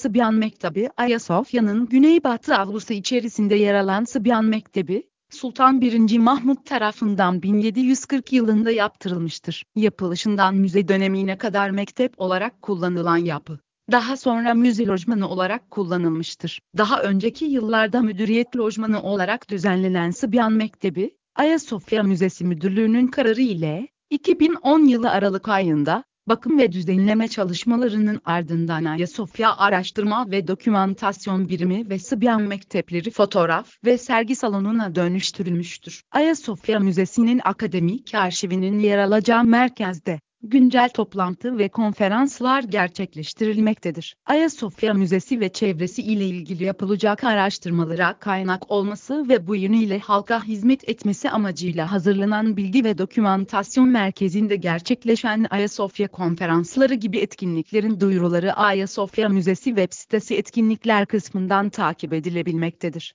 Sıbyan Mektebi Ayasofya'nın güneybatı avlusu içerisinde yer alan Sıbyan Mektebi, Sultan 1. Mahmut tarafından 1740 yılında yaptırılmıştır. Yapılışından müze dönemine kadar mektep olarak kullanılan yapı. Daha sonra müze lojmanı olarak kullanılmıştır. Daha önceki yıllarda müdüriyet lojmanı olarak düzenlenen Sıbyan Mektebi, Ayasofya Müzesi Müdürlüğü'nün kararı ile 2010 yılı Aralık ayında bakım ve düzenleme çalışmalarının ardından Ayasofya Araştırma ve Dokümantasyon Birimi ve Sıbyan Mektepleri fotoğraf ve sergi salonuna dönüştürülmüştür. Ayasofya Müzesi'nin akademik arşivinin yer alacağı merkezde güncel toplantı ve konferanslar gerçekleştirilmektedir. Ayasofya Müzesi ve çevresi ile ilgili yapılacak araştırmalara kaynak olması ve bu yönüyle halka hizmet etmesi amacıyla hazırlanan bilgi ve dokümantasyon merkezinde gerçekleşen Ayasofya konferansları gibi etkinliklerin duyuruları Ayasofya Müzesi web sitesi etkinlikler kısmından takip edilebilmektedir.